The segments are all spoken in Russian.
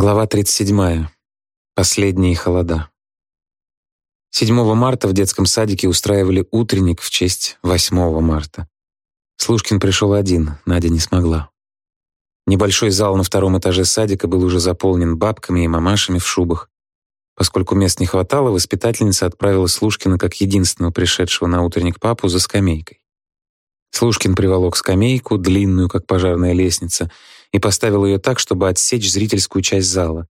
Глава 37. Последние холода. 7 марта в детском садике устраивали утренник в честь 8 марта. Слушкин пришел один, Надя не смогла. Небольшой зал на втором этаже садика был уже заполнен бабками и мамашами в шубах. Поскольку мест не хватало, воспитательница отправила Слушкина как единственного пришедшего на утренник папу за скамейкой. Слушкин приволок скамейку, длинную, как пожарная лестница, и поставил ее так, чтобы отсечь зрительскую часть зала.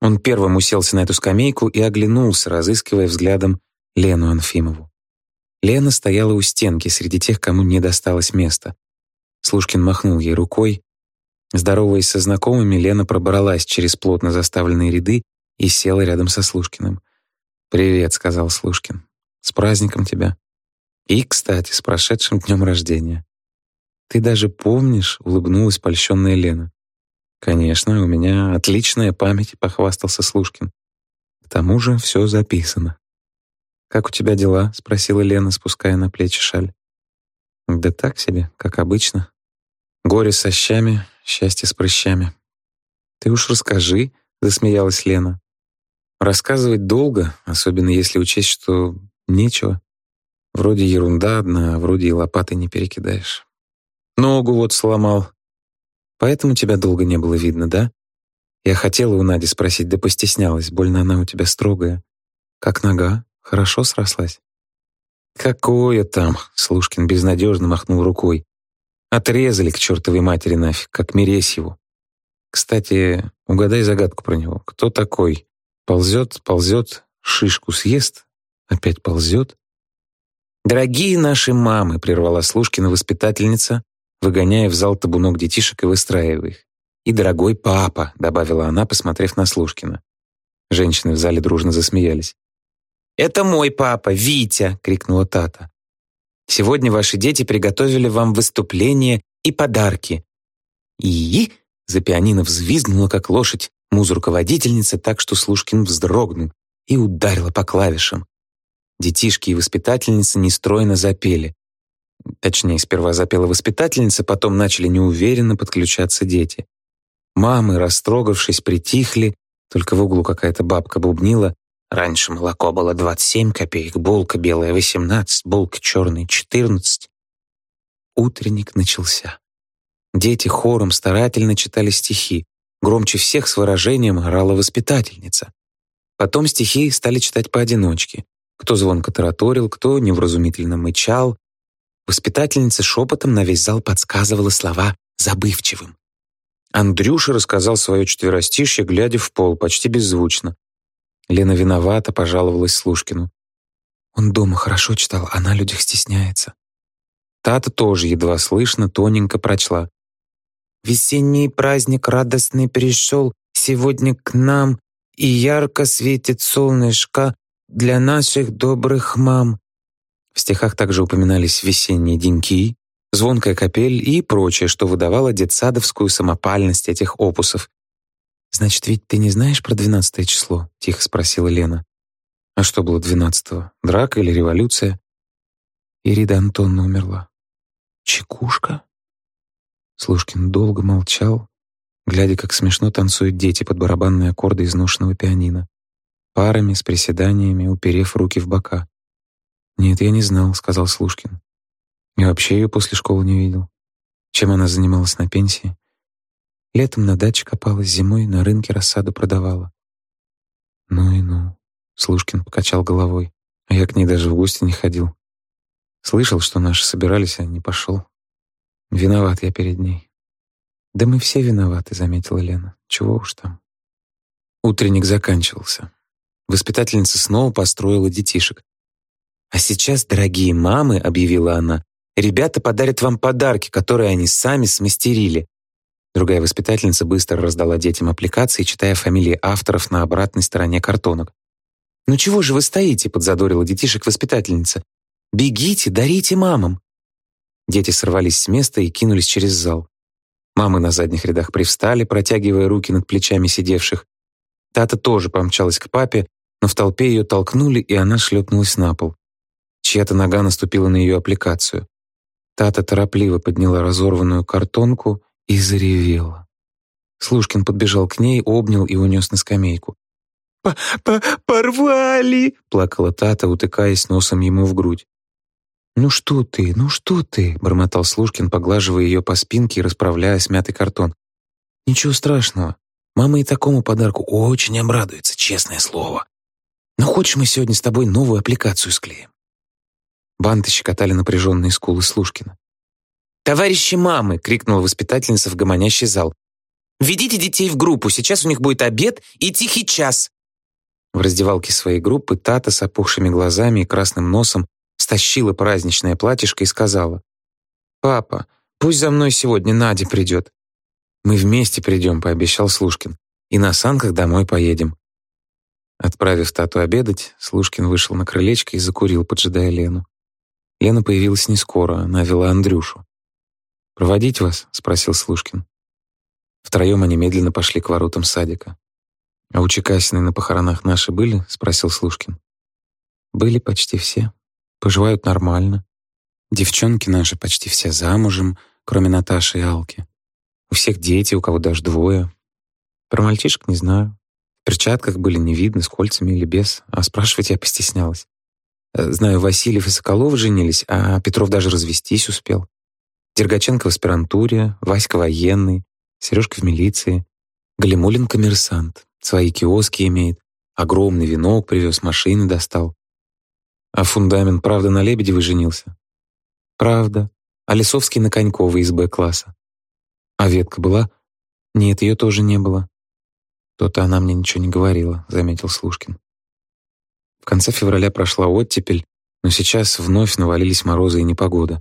Он первым уселся на эту скамейку и оглянулся, разыскивая взглядом Лену Анфимову. Лена стояла у стенки среди тех, кому не досталось места. Слушкин махнул ей рукой. Здороваясь со знакомыми, Лена пробралась через плотно заставленные ряды и села рядом со Слушкиным. «Привет», — сказал Слушкин. «С праздником тебя». «И, кстати, с прошедшим днем рождения». «Ты даже помнишь?» — улыбнулась польщенная Лена. «Конечно, у меня отличная память», — похвастался Слушкин. «К тому же все записано». «Как у тебя дела?» — спросила Лена, спуская на плечи шаль. «Да так себе, как обычно. Горе со щами, счастье с прыщами». «Ты уж расскажи», — засмеялась Лена. «Рассказывать долго, особенно если учесть, что нечего. Вроде ерунда одна, а вроде и лопаты не перекидаешь». Ногу вот сломал. Поэтому тебя долго не было видно, да? Я хотела у Нади спросить, да постеснялась. Больно она у тебя строгая. Как нога? Хорошо срослась? Какое там? Слушкин безнадежно махнул рукой. Отрезали к чертовой матери нафиг, как Мересьеву. Кстати, угадай загадку про него. Кто такой? Ползет, ползет, шишку съест, опять ползет. «Дорогие наши мамы!» — прервала Слушкина воспитательница, выгоняя в зал табунок детишек и выстраивая их. «И дорогой папа», — добавила она, посмотрев на Слушкина. Женщины в зале дружно засмеялись. «Это мой папа, Витя!» — крикнула Тата. «Сегодня ваши дети приготовили вам выступление и подарки». «И?» — за пианино взвизгнула, как лошадь, муз-руководительница, так что Слушкин вздрогнул и ударила по клавишам. Детишки и воспитательница нестройно запели. Точнее, сперва запела воспитательница, потом начали неуверенно подключаться дети. Мамы, растрогавшись, притихли, только в углу какая-то бабка бубнила. Раньше молоко было 27 копеек, булка белая 18, булка черная 14. Утренник начался. Дети хором старательно читали стихи. Громче всех с выражением орала воспитательница. Потом стихи стали читать поодиночке. Кто звонко тараторил, кто невразумительно мычал, Воспитательница шепотом на весь зал подсказывала слова забывчивым. Андрюша рассказал свое четверостишье, глядя в пол, почти беззвучно. Лена виновата, пожаловалась Слушкину. Он дома хорошо читал, а на людях стесняется. Тата тоже едва слышно, тоненько прочла. «Весенний праздник радостный пришел сегодня к нам, и ярко светит солнышко для наших добрых мам. В стихах также упоминались весенние деньки, звонкая капель и прочее, что выдавало детсадовскую самопальность этих опусов. «Значит, ведь ты не знаешь про двенадцатое число?» — тихо спросила Лена. «А что было двенадцатого? Драка или революция?» Ирида Антонна умерла. «Чекушка?» Слушкин долго молчал, глядя, как смешно танцуют дети под барабанные аккорды изношенного пианино, парами с приседаниями, уперев руки в бока. «Нет, я не знал», — сказал Слушкин. «Я вообще ее после школы не видел. Чем она занималась на пенсии? Летом на даче копалась, зимой на рынке рассаду продавала». «Ну и ну», — Слушкин покачал головой. «А я к ней даже в гости не ходил. Слышал, что наши собирались, а не пошел. Виноват я перед ней». «Да мы все виноваты», — заметила Лена. «Чего уж там». Утренник заканчивался. Воспитательница снова построила детишек. «А сейчас, дорогие мамы», — объявила она, «ребята подарят вам подарки, которые они сами смастерили». Другая воспитательница быстро раздала детям аппликации, читая фамилии авторов на обратной стороне картонок. «Ну чего же вы стоите?» — подзадорила детишек воспитательница. «Бегите, дарите мамам!» Дети сорвались с места и кинулись через зал. Мамы на задних рядах привстали, протягивая руки над плечами сидевших. Тата тоже помчалась к папе, но в толпе ее толкнули, и она шлепнулась на пол. Чья-то нога наступила на ее аппликацию. Тата торопливо подняла разорванную картонку и заревела. Слушкин подбежал к ней, обнял и унес на скамейку. П -п «Порвали!» — плакала Тата, утыкаясь носом ему в грудь. «Ну что ты, ну что ты?» — бормотал Слушкин, поглаживая ее по спинке и расправляя смятый картон. «Ничего страшного. Мама и такому подарку очень обрадуется, честное слово. Но хочешь, мы сегодня с тобой новую аппликацию склеим?» Банты щекотали напряженные скулы Слушкина. «Товарищи мамы!» — крикнула воспитательница в гомонящий зал. «Ведите детей в группу, сейчас у них будет обед и тихий час!» В раздевалке своей группы Тата с опухшими глазами и красным носом стащила праздничное платьишко и сказала, «Папа, пусть за мной сегодня Надя придет». «Мы вместе придем», — пообещал Слушкин, «и на санках домой поедем». Отправив Тату обедать, Слушкин вышел на крылечко и закурил, поджидая Лену. Лена появилась не скоро, она вела Андрюшу. «Проводить вас?» — спросил Слушкин. Втроем они медленно пошли к воротам садика. «А у Чекасиной на похоронах наши были?» — спросил Слушкин. «Были почти все», Поживают нормально. Девчонки наши почти все замужем, кроме Наташи и Алки. У всех дети, у кого даже двое. Про мальчишек не знаю. В перчатках были не видно, с кольцами или без, а спрашивать я постеснялась. Знаю, Васильев и Соколов женились, а Петров даже развестись успел. Дергаченко в аспирантуре, Васька военный, Сережка в милиции, Галимулин коммерсант, свои киоски имеет, огромный венок привез, машины достал. А фундамент правда на Лебедевой женился? Правда. А Лисовский на Коньковой из Б-класса. А ветка была? Нет, ее тоже не было. То-то она мне ничего не говорила, заметил Слушкин. В конце февраля прошла оттепель, но сейчас вновь навалились морозы и непогода.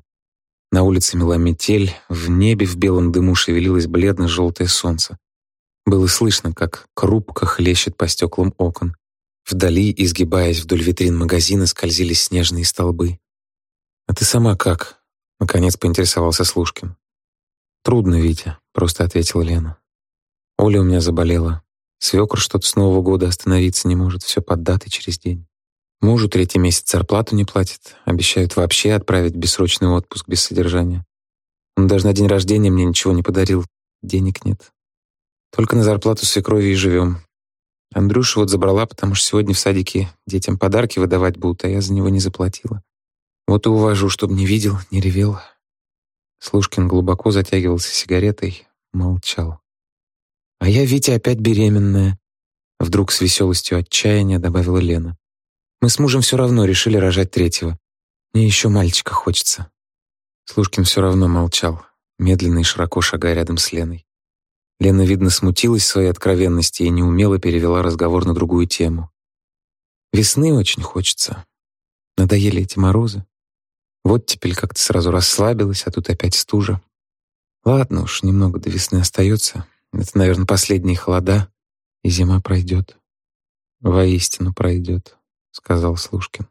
На улице мела метель, в небе в белом дыму шевелилось бледно-желтое солнце. Было слышно, как крупка хлещет по стеклам окон. Вдали, изгибаясь вдоль витрин магазина, скользили снежные столбы. «А ты сама как?» — наконец поинтересовался Слушкин. «Трудно, Витя», — просто ответила Лена. «Оля у меня заболела. Свекр что-то с Нового года остановиться не может, все под датой через день. Мужу третий месяц зарплату не платит, обещают вообще отправить бессрочный отпуск без содержания. Он даже на день рождения мне ничего не подарил, денег нет. Только на зарплату свекрови и живем. Андрюша вот забрала, потому что сегодня в садике детям подарки выдавать будут, а я за него не заплатила. Вот и увожу, чтобы не видел, не ревел. Слушкин глубоко затягивался сигаретой, молчал. «А я, Витя, опять беременная», — вдруг с веселостью отчаяния добавила Лена. «Мы с мужем все равно решили рожать третьего. Мне еще мальчика хочется». Слушкин все равно молчал, медленно и широко шагая рядом с Леной. Лена, видно, смутилась своей откровенности и неумело перевела разговор на другую тему. «Весны очень хочется. Надоели эти морозы. Вот теперь как-то сразу расслабилась, а тут опять стужа. Ладно уж, немного до весны остается. Это, наверное, последние холода, и зима пройдет. Воистину пройдет», — сказал Слушкин.